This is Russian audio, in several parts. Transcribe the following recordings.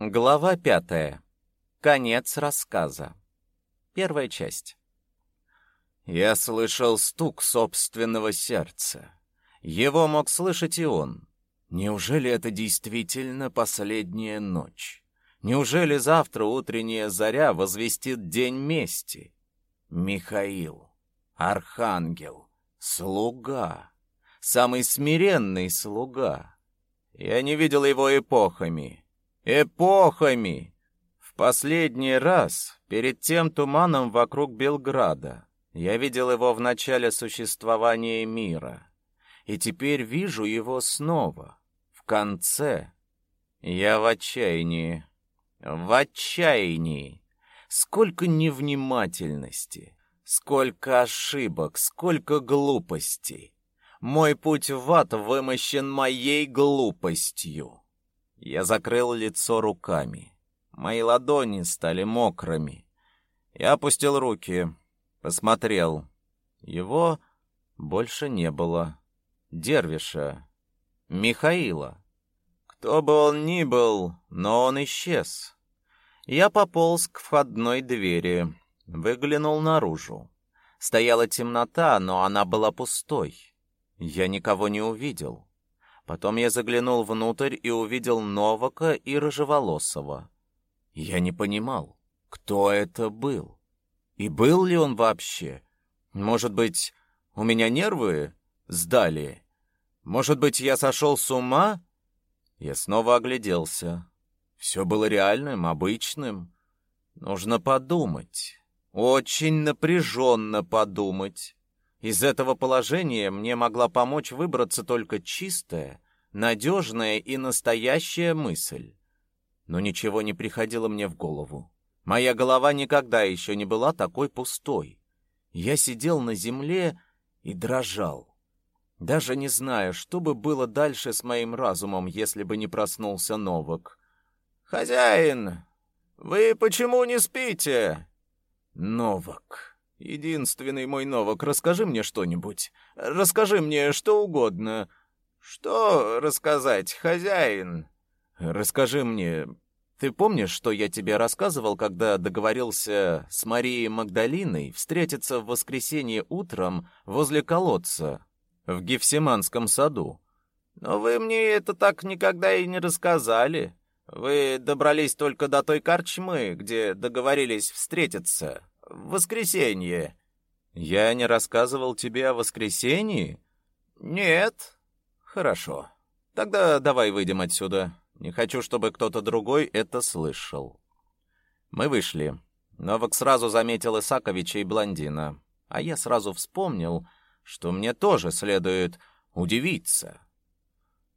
Глава пятая. Конец рассказа. Первая часть. Я слышал стук собственного сердца. Его мог слышать и он. Неужели это действительно последняя ночь? Неужели завтра утренняя заря возвестит день мести? Михаил, архангел, слуга, самый смиренный слуга. Я не видел его эпохами. Эпохами! В последний раз, перед тем туманом вокруг Белграда, я видел его в начале существования мира. И теперь вижу его снова, в конце. Я в отчаянии. В отчаянии. Сколько невнимательности, сколько ошибок, сколько глупостей. Мой путь в ад вымощен моей глупостью. Я закрыл лицо руками. Мои ладони стали мокрыми. Я опустил руки, посмотрел. Его больше не было. Дервиша, Михаила. Кто бы он ни был, но он исчез. Я пополз к входной двери, выглянул наружу. Стояла темнота, но она была пустой. Я никого не увидел. Потом я заглянул внутрь и увидел Новака и Рыжеволосого. Я не понимал, кто это был. И был ли он вообще? Может быть, у меня нервы сдали? Может быть, я сошел с ума? Я снова огляделся. Все было реальным, обычным. Нужно подумать. Очень напряженно подумать. Из этого положения мне могла помочь выбраться только чистая, надежная и настоящая мысль. Но ничего не приходило мне в голову. Моя голова никогда еще не была такой пустой. Я сидел на земле и дрожал. Даже не знаю, что бы было дальше с моим разумом, если бы не проснулся Новак. «Хозяин, вы почему не спите?» «Новак», Единственный мой новок, расскажи мне что-нибудь. Расскажи мне что угодно. Что рассказать, хозяин? Расскажи мне. Ты помнишь, что я тебе рассказывал, когда договорился с Марией Магдалиной встретиться в воскресенье утром возле колодца в Гефсиманском саду? Но вы мне это так никогда и не рассказали. Вы добрались только до той корчмы, где договорились встретиться в воскресенье. Я не рассказывал тебе о воскресенье? Нет. Хорошо. Тогда давай выйдем отсюда. Не хочу, чтобы кто-то другой это слышал. Мы вышли. Новак сразу заметил Исаковича и блондина, а я сразу вспомнил, что мне тоже следует удивиться.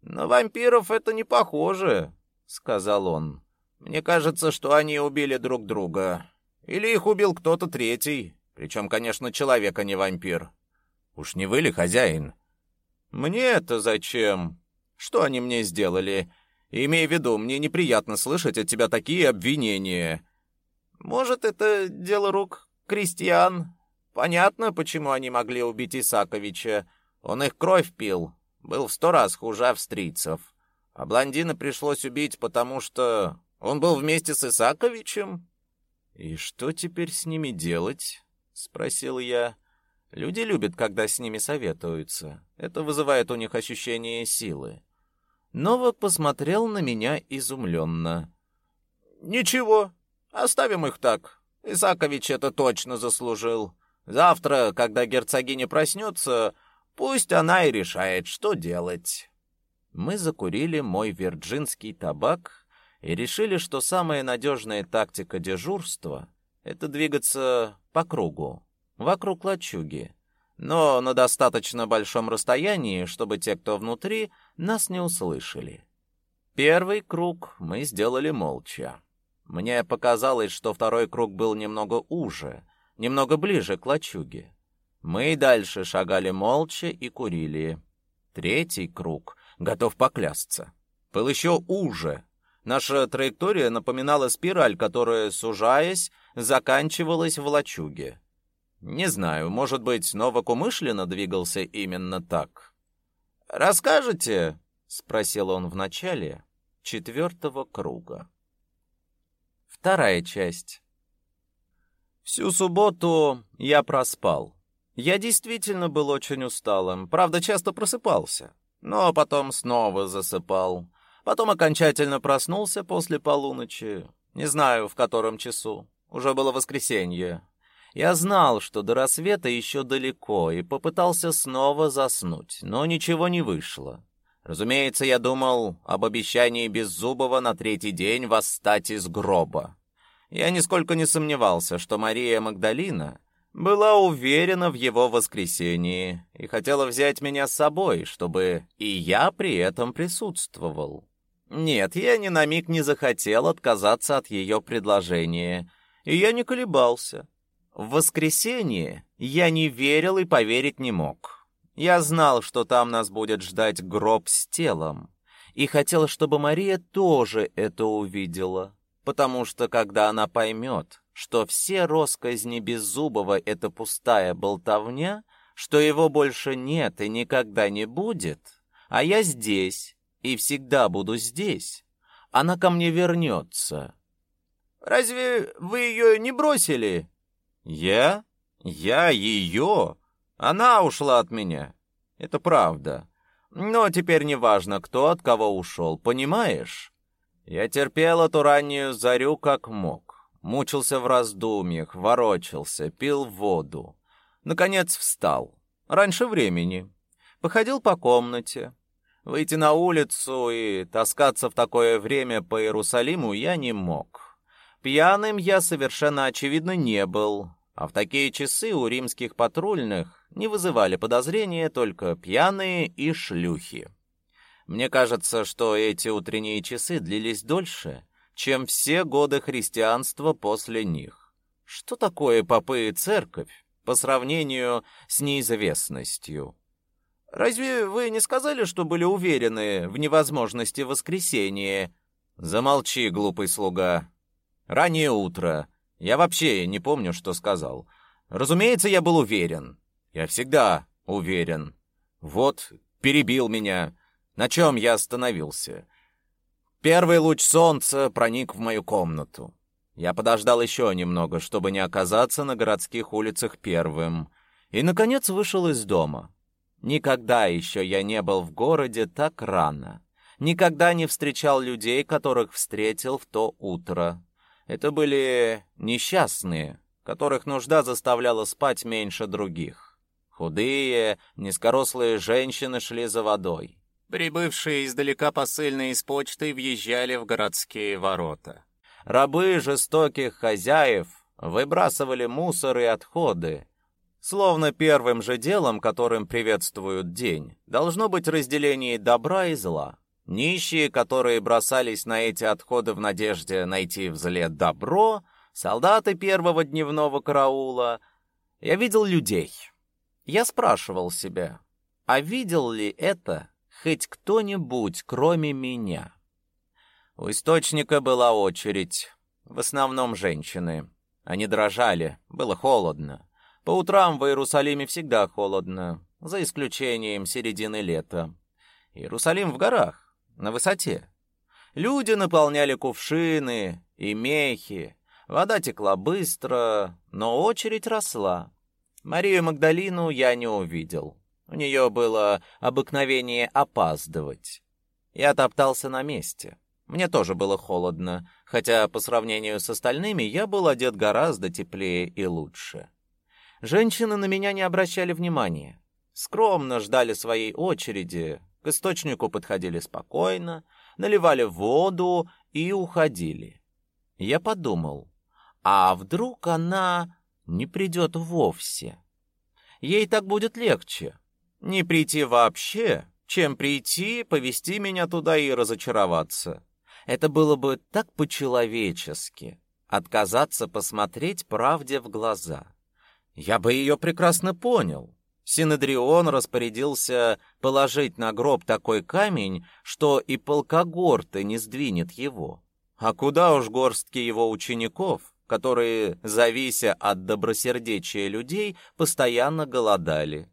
На вампиров это не похоже, сказал он. Мне кажется, что они убили друг друга. Или их убил кто-то третий, причем, конечно, человек, а не вампир. Уж не вы ли хозяин? Мне это зачем? Что они мне сделали? Имей в виду, мне неприятно слышать от тебя такие обвинения. Может, это дело рук крестьян? Понятно, почему они могли убить Исаковича. Он их кровь пил, был в сто раз хуже австрийцев. А блондина пришлось убить, потому что он был вместе с Исаковичем. «И что теперь с ними делать?» — спросил я. «Люди любят, когда с ними советуются. Это вызывает у них ощущение силы». Новак посмотрел на меня изумленно. «Ничего, оставим их так. Исакович это точно заслужил. Завтра, когда герцогиня проснется, пусть она и решает, что делать». Мы закурили мой вирджинский табак и решили, что самая надежная тактика дежурства — это двигаться по кругу, вокруг лачуги, но на достаточно большом расстоянии, чтобы те, кто внутри, нас не услышали. Первый круг мы сделали молча. Мне показалось, что второй круг был немного уже, немного ближе к лачуге. Мы и дальше шагали молча и курили. Третий круг, готов поклясться, был еще уже, Наша траектория напоминала спираль, которая, сужаясь, заканчивалась в лачуге. Не знаю, может быть, Новак умышленно двигался именно так. «Расскажете?» — спросил он в начале четвертого круга. Вторая часть. Всю субботу я проспал. Я действительно был очень усталым, правда, часто просыпался, но потом снова засыпал. Потом окончательно проснулся после полуночи, не знаю, в котором часу. Уже было воскресенье. Я знал, что до рассвета еще далеко, и попытался снова заснуть, но ничего не вышло. Разумеется, я думал об обещании Беззубова на третий день восстать из гроба. Я нисколько не сомневался, что Мария Магдалина была уверена в его воскресении и хотела взять меня с собой, чтобы и я при этом присутствовал. Нет, я ни на миг не захотел отказаться от ее предложения, и я не колебался. В воскресенье я не верил и поверить не мог. Я знал, что там нас будет ждать гроб с телом, и хотел, чтобы Мария тоже это увидела, потому что когда она поймет, что все росказни Беззубова — это пустая болтовня, что его больше нет и никогда не будет, а я здесь и всегда буду здесь, она ко мне вернется. «Разве вы ее не бросили?» «Я? Я ее? Она ушла от меня. Это правда. Но теперь не важно, кто от кого ушел, понимаешь? Я терпел эту раннюю зарю как мог. Мучился в раздумьях, ворочался, пил воду. Наконец встал. Раньше времени. Походил по комнате. Выйти на улицу и таскаться в такое время по Иерусалиму я не мог. Пьяным я совершенно очевидно не был, а в такие часы у римских патрульных не вызывали подозрения только пьяные и шлюхи. Мне кажется, что эти утренние часы длились дольше, чем все годы христианства после них. Что такое попы и церковь по сравнению с неизвестностью? Разве вы не сказали, что были уверены в невозможности воскресения? Замолчи, глупый слуга. Раннее утро. Я вообще не помню, что сказал. Разумеется, я был уверен. Я всегда уверен. Вот, перебил меня. На чем я остановился? Первый луч солнца проник в мою комнату. Я подождал еще немного, чтобы не оказаться на городских улицах первым, и наконец вышел из дома. Никогда еще я не был в городе так рано. Никогда не встречал людей, которых встретил в то утро. Это были несчастные, которых нужда заставляла спать меньше других. Худые, низкорослые женщины шли за водой. Прибывшие издалека посыльные из почты въезжали в городские ворота. Рабы жестоких хозяев выбрасывали мусор и отходы, Словно первым же делом, которым приветствуют день, должно быть разделение добра и зла. Нищие, которые бросались на эти отходы в надежде найти взлет добро, солдаты первого дневного караула. Я видел людей. Я спрашивал себя, а видел ли это хоть кто-нибудь, кроме меня? У источника была очередь, в основном женщины. Они дрожали, было холодно. По утрам в Иерусалиме всегда холодно, за исключением середины лета. Иерусалим в горах, на высоте. Люди наполняли кувшины и мехи. Вода текла быстро, но очередь росла. Марию Магдалину я не увидел. У нее было обыкновение опаздывать. Я топтался на месте. Мне тоже было холодно, хотя по сравнению с остальными я был одет гораздо теплее и лучше. Женщины на меня не обращали внимания. Скромно ждали своей очереди, к источнику подходили спокойно, наливали воду и уходили. Я подумал, а вдруг она не придет вовсе? Ей так будет легче. Не прийти вообще, чем прийти, повести меня туда и разочароваться. Это было бы так по-человечески. Отказаться посмотреть правде в глаза. Я бы ее прекрасно понял. Синедрион распорядился положить на гроб такой камень, что и полкогорты не сдвинет его. А куда уж горстки его учеников, которые, завися от добросердечия людей, постоянно голодали.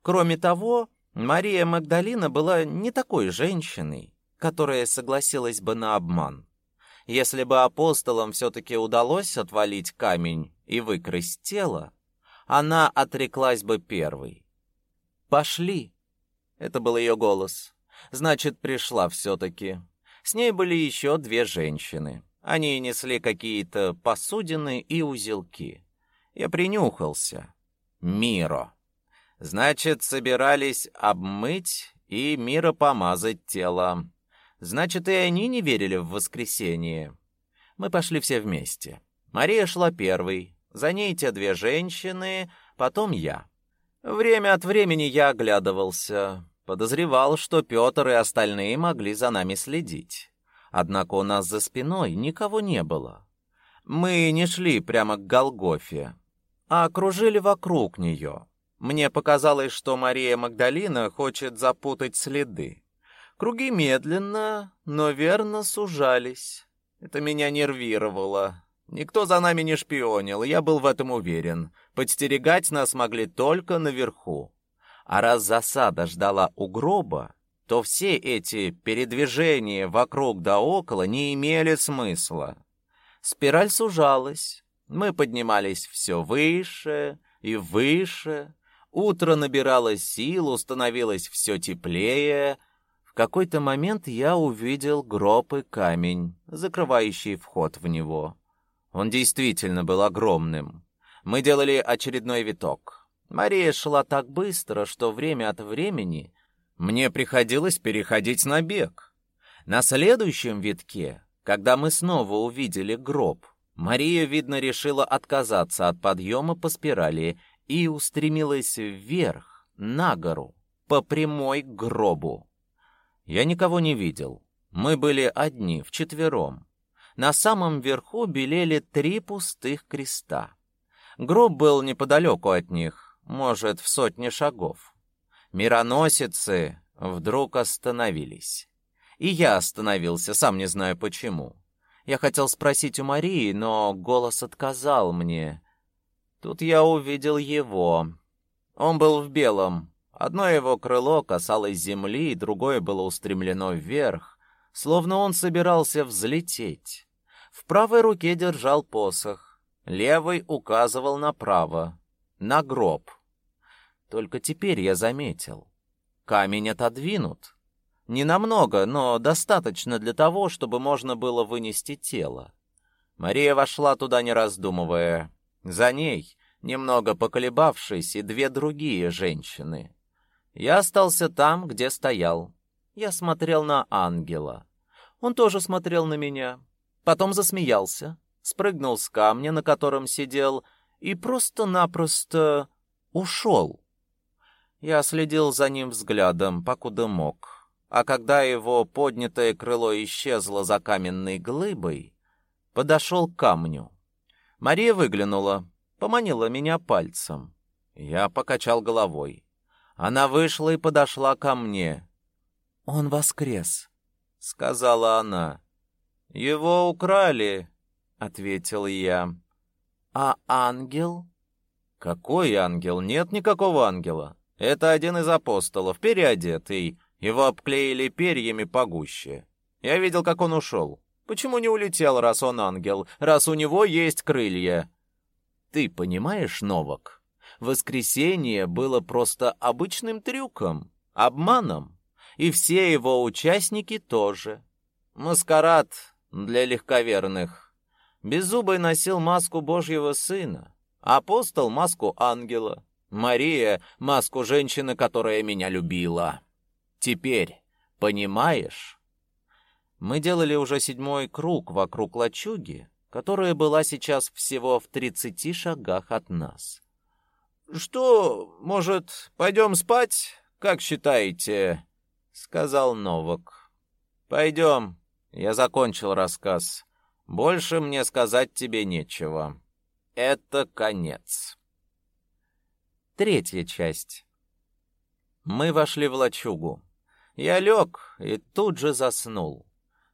Кроме того, Мария Магдалина была не такой женщиной, которая согласилась бы на обман. Если бы апостолам все-таки удалось отвалить камень и выкрасть тело, она отреклась бы первой. «Пошли!» — это был ее голос. Значит, пришла все-таки. С ней были еще две женщины. Они несли какие-то посудины и узелки. Я принюхался. Миро. Значит, собирались обмыть и Миро помазать тело. Значит, и они не верили в воскресение. Мы пошли все вместе. Мария шла первой, за ней те две женщины, потом я. Время от времени я оглядывался, подозревал, что Петр и остальные могли за нами следить. Однако у нас за спиной никого не было. Мы не шли прямо к Голгофе, а окружили вокруг нее. Мне показалось, что Мария Магдалина хочет запутать следы. Круги медленно, но верно сужались. Это меня нервировало. Никто за нами не шпионил, я был в этом уверен. Подстерегать нас могли только наверху. А раз засада ждала у гроба, то все эти передвижения вокруг да около не имели смысла. Спираль сужалась. Мы поднимались все выше и выше. Утро набирало силу, становилось все теплее. В какой-то момент я увидел гроб и камень, закрывающий вход в него. Он действительно был огромным. Мы делали очередной виток. Мария шла так быстро, что время от времени мне приходилось переходить на бег. На следующем витке, когда мы снова увидели гроб, Мария, видно, решила отказаться от подъема по спирали и устремилась вверх, на гору, по прямой к гробу. Я никого не видел. Мы были одни, вчетвером. На самом верху белели три пустых креста. Гроб был неподалеку от них, может, в сотне шагов. Мироносицы вдруг остановились. И я остановился, сам не знаю почему. Я хотел спросить у Марии, но голос отказал мне. Тут я увидел его. Он был в белом. Одно его крыло касалось земли, другое было устремлено вверх, словно он собирался взлететь. В правой руке держал посох, левой указывал направо, на гроб. Только теперь я заметил. Камень отодвинут. Не намного, но достаточно для того, чтобы можно было вынести тело. Мария вошла туда, не раздумывая. За ней, немного поколебавшись, и две другие женщины. Я остался там, где стоял. Я смотрел на ангела. Он тоже смотрел на меня. Потом засмеялся, спрыгнул с камня, на котором сидел, и просто-напросто ушел. Я следил за ним взглядом, покуда мог. А когда его поднятое крыло исчезло за каменной глыбой, подошел к камню. Мария выглянула, поманила меня пальцем. Я покачал головой. Она вышла и подошла ко мне. «Он воскрес», — сказала она. «Его украли», — ответил я. «А ангел?» «Какой ангел? Нет никакого ангела. Это один из апостолов, переодетый. Его обклеили перьями погуще. Я видел, как он ушел. Почему не улетел, раз он ангел, раз у него есть крылья? Ты понимаешь, Новак? Воскресение было просто обычным трюком, обманом, и все его участники тоже. Маскарад для легковерных. Беззубый носил маску Божьего сына, апостол маску ангела. Мария — маску женщины, которая меня любила. Теперь, понимаешь? Мы делали уже седьмой круг вокруг лачуги, которая была сейчас всего в тридцати шагах от нас. «Что, может, пойдем спать, как считаете?» — сказал Новак. «Пойдем». Я закончил рассказ. Больше мне сказать тебе нечего. Это конец. Третья часть. Мы вошли в лачугу. Я лег и тут же заснул.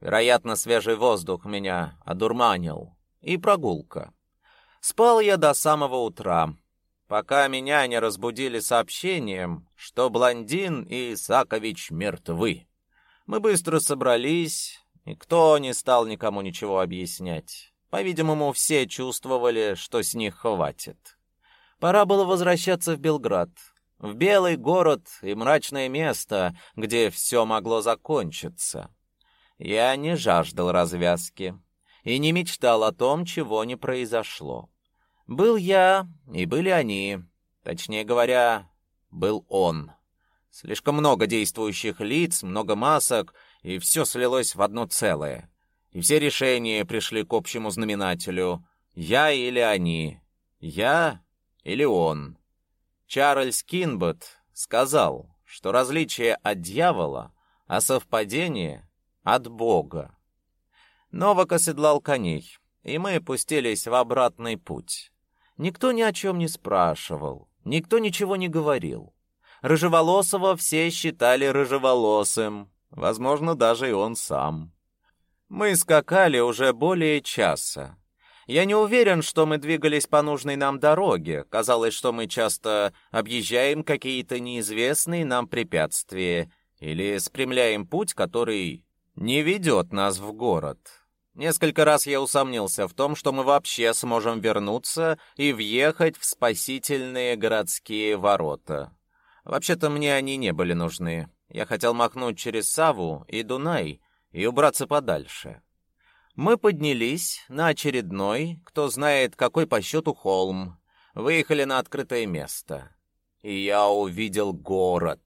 Вероятно, свежий воздух меня одурманил. И прогулка. Спал я до самого утра, пока меня не разбудили сообщением, что блондин и Исакович мертвы. Мы быстро собрались, Никто не стал никому ничего объяснять. По-видимому, все чувствовали, что с них хватит. Пора было возвращаться в Белград, в белый город и мрачное место, где все могло закончиться. Я не жаждал развязки и не мечтал о том, чего не произошло. Был я, и были они. Точнее говоря, был он. Слишком много действующих лиц, много масок, и все слилось в одно целое. И все решения пришли к общему знаменателю. Я или они. Я или он. Чарльз Кинбот сказал, что различие от дьявола, а совпадение от Бога. Новак оседлал коней, и мы пустились в обратный путь. Никто ни о чем не спрашивал, никто ничего не говорил. Рыжеволосого все считали рыжеволосым, возможно, даже и он сам. Мы скакали уже более часа. Я не уверен, что мы двигались по нужной нам дороге. Казалось, что мы часто объезжаем какие-то неизвестные нам препятствия или спрямляем путь, который не ведет нас в город. Несколько раз я усомнился в том, что мы вообще сможем вернуться и въехать в спасительные городские ворота. Вообще-то мне они не были нужны. Я хотел махнуть через Саву и Дунай и убраться подальше. Мы поднялись на очередной, кто знает, какой по счету холм, выехали на открытое место. И я увидел город.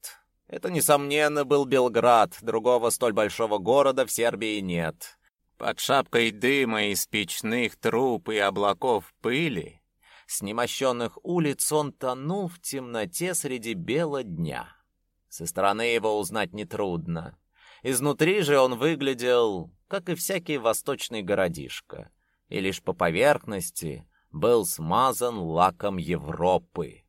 Это, несомненно, был Белград, другого столь большого города в Сербии нет. Под шапкой дыма из печных труб и облаков пыли с немощенных улиц он тонул в темноте среди бела дня. Со стороны его узнать нетрудно. Изнутри же он выглядел, как и всякий восточный городишко, и лишь по поверхности был смазан лаком Европы.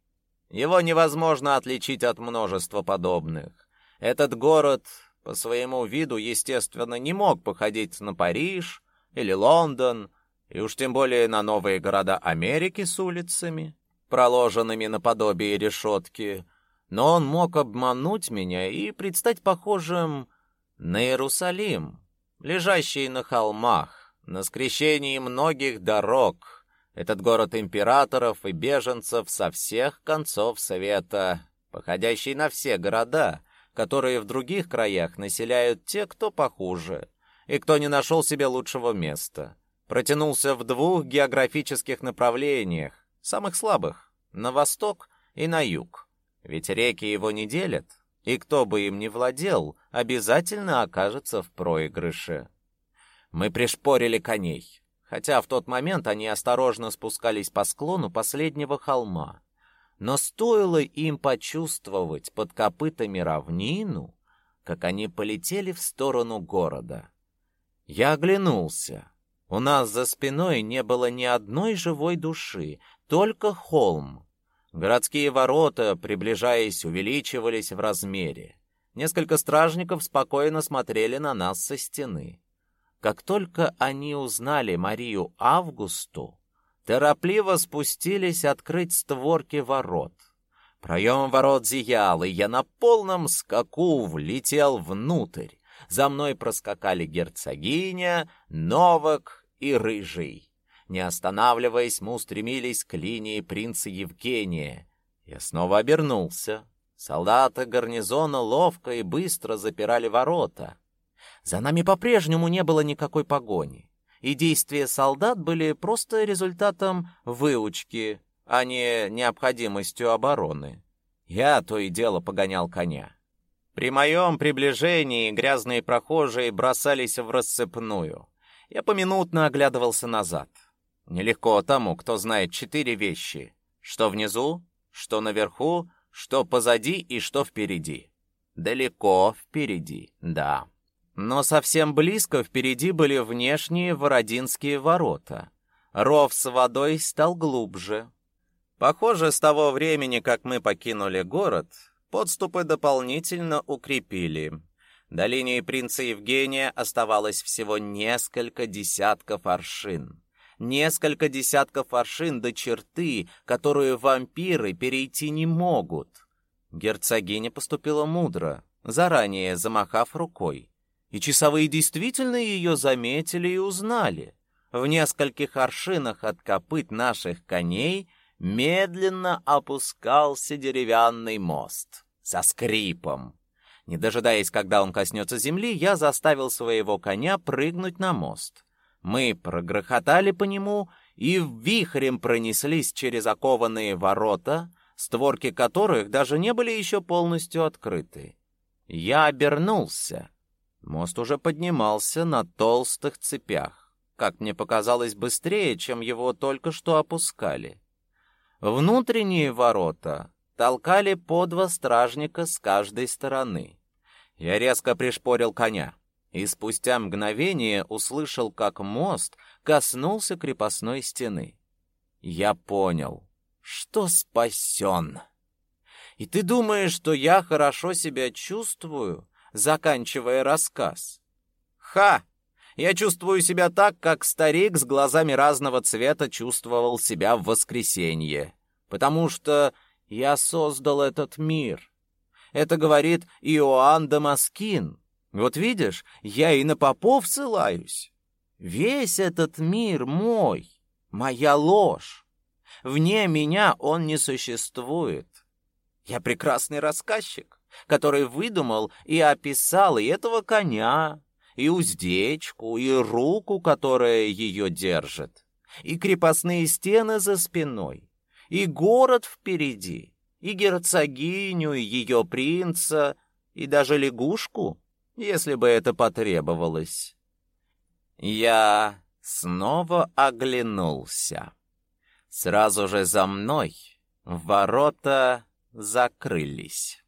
Его невозможно отличить от множества подобных. Этот город по своему виду, естественно, не мог походить на Париж или Лондон, и уж тем более на новые города Америки с улицами, проложенными наподобие решетки, но он мог обмануть меня и предстать похожим на Иерусалим, лежащий на холмах, на скрещении многих дорог. Этот город императоров и беженцев со всех концов света, походящий на все города, которые в других краях населяют те, кто похуже, и кто не нашел себе лучшего места. Протянулся в двух географических направлениях, самых слабых, на восток и на юг. Ведь реки его не делят, и кто бы им ни владел, обязательно окажется в проигрыше. Мы пришпорили коней, хотя в тот момент они осторожно спускались по склону последнего холма. Но стоило им почувствовать под копытами равнину, как они полетели в сторону города. Я оглянулся. У нас за спиной не было ни одной живой души, только холм. Городские ворота, приближаясь, увеличивались в размере. Несколько стражников спокойно смотрели на нас со стены. Как только они узнали Марию Августу, торопливо спустились открыть створки ворот. Проем ворот зиял, и я на полном скаку влетел внутрь. За мной проскакали герцогиня, Новак и Рыжий. Не останавливаясь, мы устремились к линии принца Евгения. Я снова обернулся. Солдаты гарнизона ловко и быстро запирали ворота. За нами по-прежнему не было никакой погони и действия солдат были просто результатом выучки, а не необходимостью обороны. Я то и дело погонял коня. При моем приближении грязные прохожие бросались в рассыпную. Я поминутно оглядывался назад. Нелегко тому, кто знает четыре вещи: что внизу, что наверху, что позади и что впереди. Далеко впереди. Да. Но совсем близко впереди были внешние Вородинские ворота. Ров с водой стал глубже. Похоже, с того времени, как мы покинули город, подступы дополнительно укрепили. До линии принца Евгения оставалось всего несколько десятков аршин. Несколько десятков аршин до черты, которую вампиры перейти не могут. Герцогиня поступила мудро, заранее замахав рукой. И часовые действительно ее заметили и узнали. В нескольких аршинах от копыт наших коней медленно опускался деревянный мост со скрипом. Не дожидаясь, когда он коснется земли, я заставил своего коня прыгнуть на мост. Мы прогрохотали по нему и вихрем пронеслись через окованные ворота, створки которых даже не были еще полностью открыты. Я обернулся. Мост уже поднимался на толстых цепях, как мне показалось, быстрее, чем его только что опускали. Внутренние ворота толкали по два стражника с каждой стороны. Я резко пришпорил коня и спустя мгновение услышал, как мост коснулся крепостной стены. Я понял, что спасен. И ты думаешь, что я хорошо себя чувствую, заканчивая рассказ? Ха! Я чувствую себя так, как старик с глазами разного цвета чувствовал себя в воскресенье, потому что я создал этот мир. Это говорит Иоанн Дамаскин. Вот видишь, я и на попов ссылаюсь. Весь этот мир мой, моя ложь. Вне меня он не существует. Я прекрасный рассказчик, который выдумал и описал и этого коня, и уздечку, и руку, которая ее держит, и крепостные стены за спиной, и город впереди, и герцогиню, и ее принца, и даже лягушку, если бы это потребовалось. Я снова оглянулся. Сразу же за мной ворота закрылись.